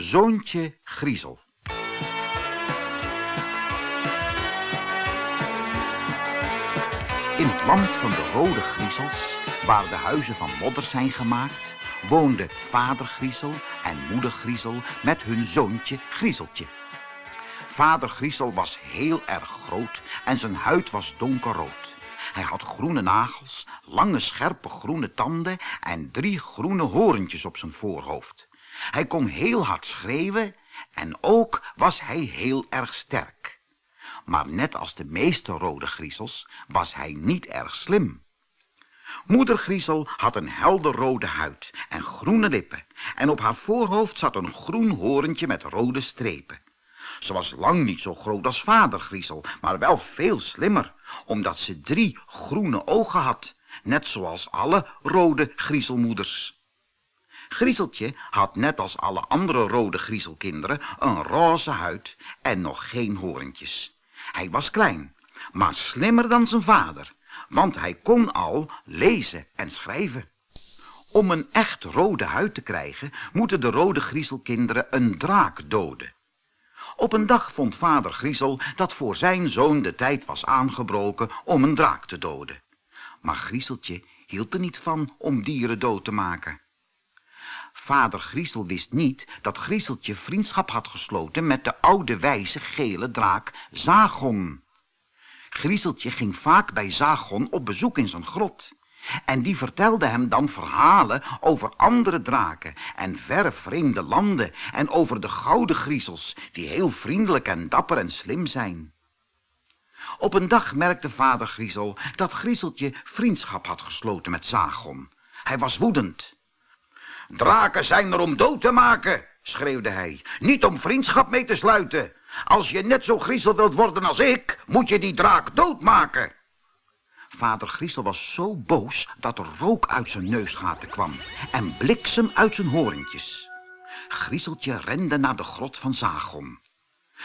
Zoontje Griezel. In het land van de rode griezels, waar de huizen van modder zijn gemaakt, woonden vader Griezel en moeder Griezel met hun zoontje Griezeltje. Vader Griezel was heel erg groot en zijn huid was donkerrood. Hij had groene nagels, lange scherpe groene tanden en drie groene horentjes op zijn voorhoofd. Hij kon heel hard schreeuwen en ook was hij heel erg sterk. Maar net als de meeste rode griezels was hij niet erg slim. Moeder Griezel had een helder rode huid en groene lippen en op haar voorhoofd zat een groen horentje met rode strepen. Ze was lang niet zo groot als vader Griezel, maar wel veel slimmer, omdat ze drie groene ogen had, net zoals alle rode griezelmoeders. Griezeltje had net als alle andere rode griezelkinderen een roze huid en nog geen horentjes. Hij was klein, maar slimmer dan zijn vader, want hij kon al lezen en schrijven. Om een echt rode huid te krijgen, moeten de rode griezelkinderen een draak doden. Op een dag vond vader Griezel dat voor zijn zoon de tijd was aangebroken om een draak te doden. Maar Griezeltje hield er niet van om dieren dood te maken. Vader Griezel wist niet dat Griezeltje vriendschap had gesloten met de oude wijze gele draak Zagon. Griezeltje ging vaak bij Zagon op bezoek in zijn grot. En die vertelde hem dan verhalen over andere draken en verre vreemde landen en over de gouden griezels, die heel vriendelijk en dapper en slim zijn. Op een dag merkte vader Griezel dat Griezeltje vriendschap had gesloten met Zagon. Hij was woedend. Draken zijn er om dood te maken, schreeuwde hij, niet om vriendschap mee te sluiten. Als je net zo griezel wilt worden als ik, moet je die draak doodmaken. Vader Griezel was zo boos dat er rook uit zijn neusgaten kwam en bliksem uit zijn horentjes. Griezeltje rende naar de grot van Zagon.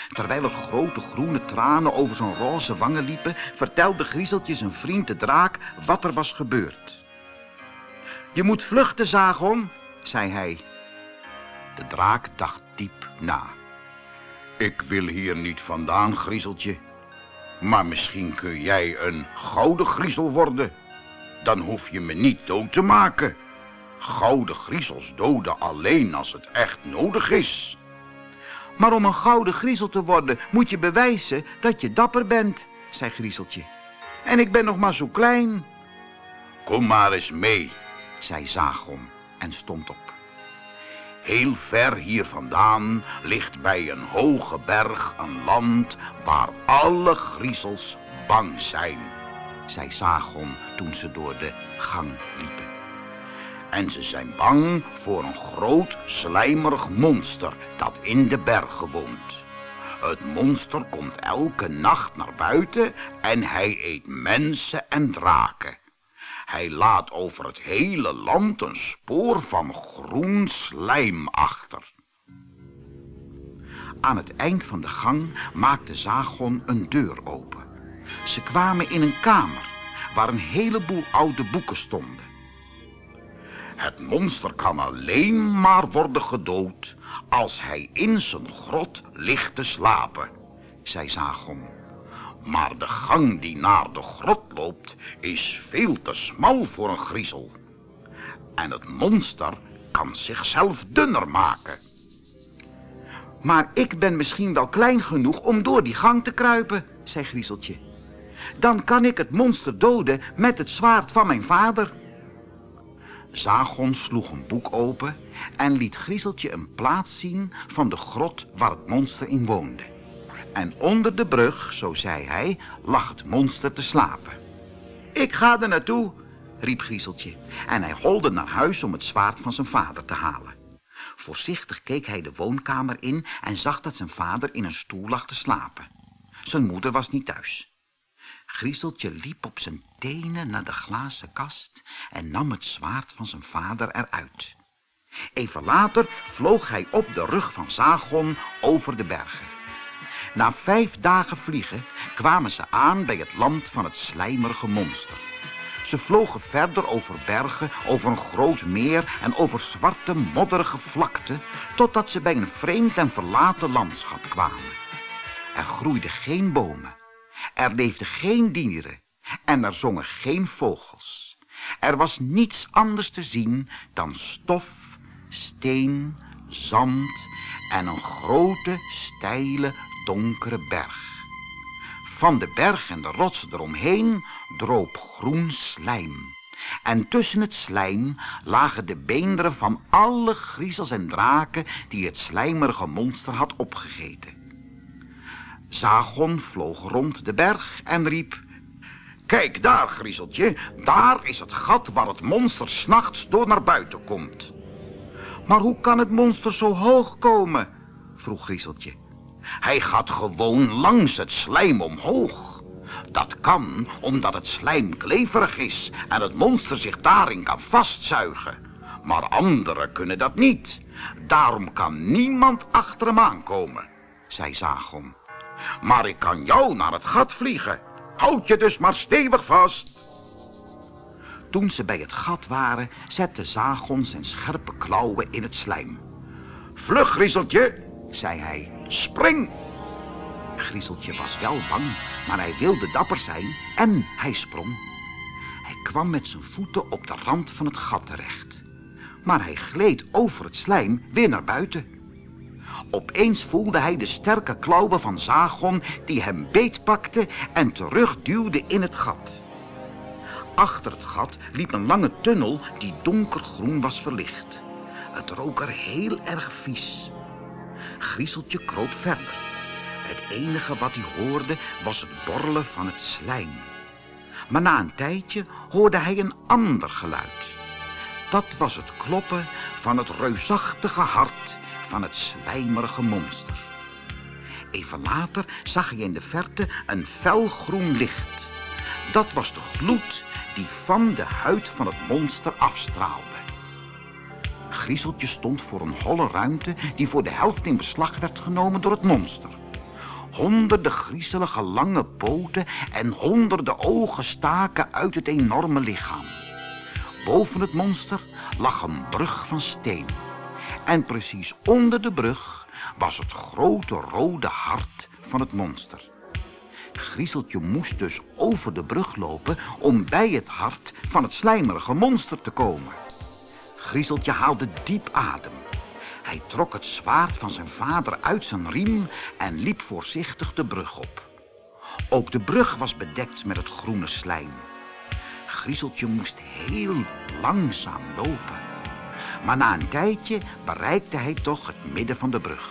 Terwijl er grote groene tranen over zijn roze wangen liepen, vertelde Griezeltje zijn vriend de draak wat er was gebeurd. Je moet vluchten, Zagon, zei hij. De draak dacht diep na. Ik wil hier niet vandaan, Griezeltje. Maar misschien kun jij een gouden griezel worden. Dan hoef je me niet dood te maken. Gouden griezels doden alleen als het echt nodig is. Maar om een gouden griezel te worden moet je bewijzen dat je dapper bent, zei Griezeltje. En ik ben nog maar zo klein. Kom maar eens mee, zei Zagon en stond op. Heel ver hier vandaan ligt bij een hoge berg een land waar alle griezels bang zijn, zei Sagon toen ze door de gang liepen. En ze zijn bang voor een groot slijmerig monster dat in de bergen woont. Het monster komt elke nacht naar buiten en hij eet mensen en draken. Hij laat over het hele land een spoor van groen slijm achter. Aan het eind van de gang maakte Zagon een deur open. Ze kwamen in een kamer waar een heleboel oude boeken stonden. Het monster kan alleen maar worden gedood als hij in zijn grot ligt te slapen, zei Zagon. Maar de gang die naar de grot loopt is veel te smal voor een griezel. En het monster kan zichzelf dunner maken. Maar ik ben misschien wel klein genoeg om door die gang te kruipen, zei Griezeltje. Dan kan ik het monster doden met het zwaard van mijn vader. Zagon sloeg een boek open en liet Griezeltje een plaats zien van de grot waar het monster in woonde. En onder de brug, zo zei hij, lag het monster te slapen. Ik ga er naartoe, riep Griezeltje. En hij holde naar huis om het zwaard van zijn vader te halen. Voorzichtig keek hij de woonkamer in en zag dat zijn vader in een stoel lag te slapen. Zijn moeder was niet thuis. Griezeltje liep op zijn tenen naar de glazen kast en nam het zwaard van zijn vader eruit. Even later vloog hij op de rug van Zagon over de bergen. Na vijf dagen vliegen kwamen ze aan bij het land van het slijmerige monster. Ze vlogen verder over bergen, over een groot meer en over zwarte, modderige vlakten, totdat ze bij een vreemd en verlaten landschap kwamen. Er groeiden geen bomen, er leefden geen dieren en er zongen geen vogels. Er was niets anders te zien dan stof, steen, zand en een grote, steile, donkere berg. Van de berg en de rotsen eromheen droop groen slijm. En tussen het slijm lagen de beenderen van alle griezels en draken die het slijmerige monster had opgegeten. Zagon vloog rond de berg en riep... Kijk daar, griezeltje, daar is het gat waar het monster s'nachts door naar buiten komt. Maar hoe kan het monster zo hoog komen? vroeg Griezeltje. Hij gaat gewoon langs het slijm omhoog. Dat kan omdat het slijm kleverig is en het monster zich daarin kan vastzuigen. Maar anderen kunnen dat niet. Daarom kan niemand achter hem aankomen, zei Zagon. Maar ik kan jou naar het gat vliegen. Houd je dus maar stevig vast. Toen ze bij het gat waren, zette Zagon zijn scherpe klauwen in het slijm. Vlug, Griezeltje, zei hij. Spring! Griezeltje was wel bang, maar hij wilde dapper zijn en hij sprong. Hij kwam met zijn voeten op de rand van het gat terecht. Maar hij gleed over het slijm weer naar buiten. Opeens voelde hij de sterke klauwen van Zagon die hem beetpakte en terugduwde in het gat. Achter het gat liep een lange tunnel die donkergroen was verlicht. Het rook er heel erg vies. Griezeltje kroop verder. Het enige wat hij hoorde was het borrelen van het slijm. Maar na een tijdje hoorde hij een ander geluid. Dat was het kloppen van het reusachtige hart van het slijmerige monster. Even later zag hij in de verte een felgroen licht. Dat was de gloed die van de huid van het monster afstraalde. Griezeltje stond voor een holle ruimte die voor de helft in beslag werd genomen door het monster. Honderden griezelige lange poten en honderden ogen staken uit het enorme lichaam. Boven het monster lag een brug van steen. En precies onder de brug was het grote rode hart van het monster. Griezeltje moest dus over de brug lopen om bij het hart van het slijmerige monster te komen. Griezeltje haalde diep adem. Hij trok het zwaard van zijn vader uit zijn riem en liep voorzichtig de brug op. Ook de brug was bedekt met het groene slijm. Griezeltje moest heel langzaam lopen. Maar na een tijdje bereikte hij toch het midden van de brug.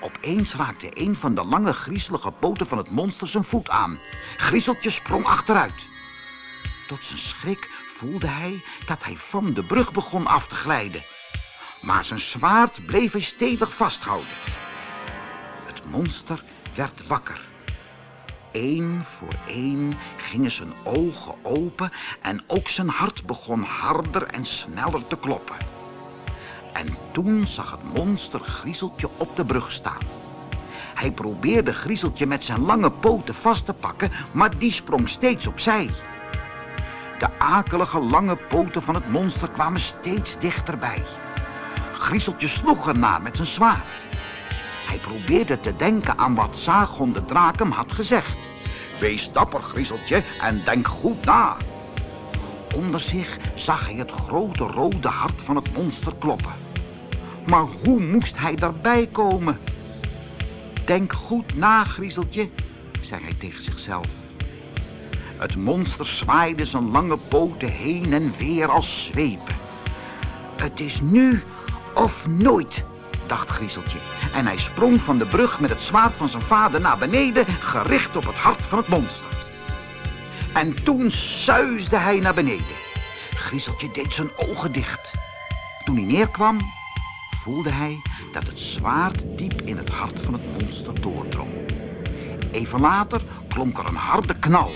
Opeens raakte een van de lange griezelige poten van het monster zijn voet aan. Griezeltje sprong achteruit. Tot zijn schrik voelde hij dat hij van de brug begon af te glijden. Maar zijn zwaard bleef hij stevig vasthouden. Het monster werd wakker. Eén voor één gingen zijn ogen open en ook zijn hart begon harder en sneller te kloppen. En toen zag het monster Griezeltje op de brug staan. Hij probeerde Griezeltje met zijn lange poten vast te pakken, maar die sprong steeds opzij. De akelige lange poten van het monster kwamen steeds dichterbij. Griezeltje sloeg ernaar met zijn zwaard. Hij probeerde te denken aan wat Zagon de draak hem had gezegd. Wees dapper, Griezeltje, en denk goed na. Onder zich zag hij het grote rode hart van het monster kloppen. Maar hoe moest hij daarbij komen? Denk goed na, Griezeltje, zei hij tegen zichzelf. Het monster zwaaide zijn lange poten heen en weer als zweepen. Het is nu of nooit, dacht Griezeltje. En hij sprong van de brug met het zwaard van zijn vader naar beneden, gericht op het hart van het monster. En toen suisde hij naar beneden. Griezeltje deed zijn ogen dicht. Toen hij neerkwam, voelde hij dat het zwaard diep in het hart van het monster doordrong. Even later klonk er een harde knal.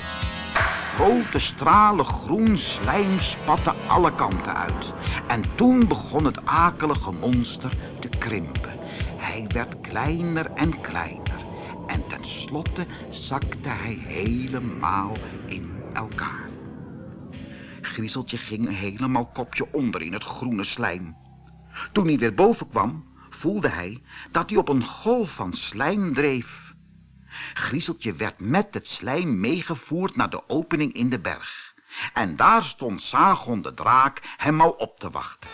Grote stralen groen slijm spatten alle kanten uit. En toen begon het akelige monster te krimpen. Hij werd kleiner en kleiner. En tenslotte zakte hij helemaal in elkaar. Griezeltje ging helemaal kopje onder in het groene slijm. Toen hij weer boven kwam, voelde hij dat hij op een golf van slijm dreef. Griezeltje werd met het slijm meegevoerd naar de opening in de berg. En daar stond Sagon de draak hem al op te wachten.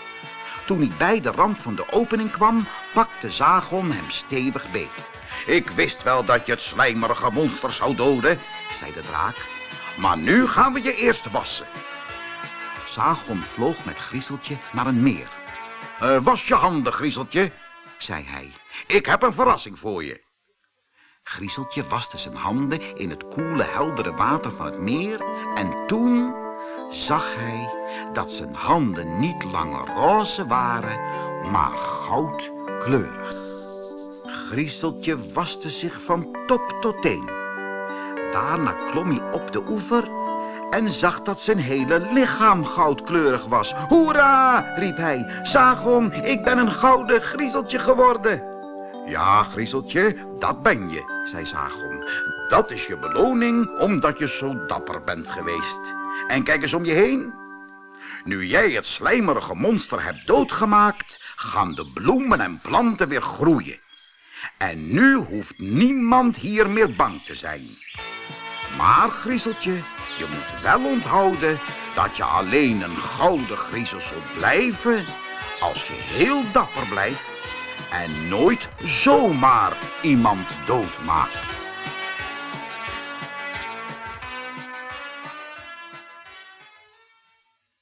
Toen hij bij de rand van de opening kwam, pakte Zagon hem stevig beet. Ik wist wel dat je het slijmerige monster zou doden, zei de draak. Maar nu gaan we je eerst wassen. Zagon vloog met Griezeltje naar een meer. Uh, was je handen, Griezeltje, zei hij. Ik heb een verrassing voor je. Griezeltje waste zijn handen in het koele, heldere water van het meer en toen zag hij dat zijn handen niet langer roze waren, maar goudkleurig. Griezeltje waste zich van top tot teen. Daarna klom hij op de oever en zag dat zijn hele lichaam goudkleurig was. Hoera, riep hij, Sagon, ik ben een gouden griezeltje geworden. Ja, griezeltje, dat ben je, zei Sagon. Dat is je beloning omdat je zo dapper bent geweest. En kijk eens om je heen. Nu jij het slijmerige monster hebt doodgemaakt, gaan de bloemen en planten weer groeien. En nu hoeft niemand hier meer bang te zijn. Maar, Griezeltje, je moet wel onthouden dat je alleen een gouden griezel zult blijven als je heel dapper blijft en nooit zomaar iemand doodmaakt.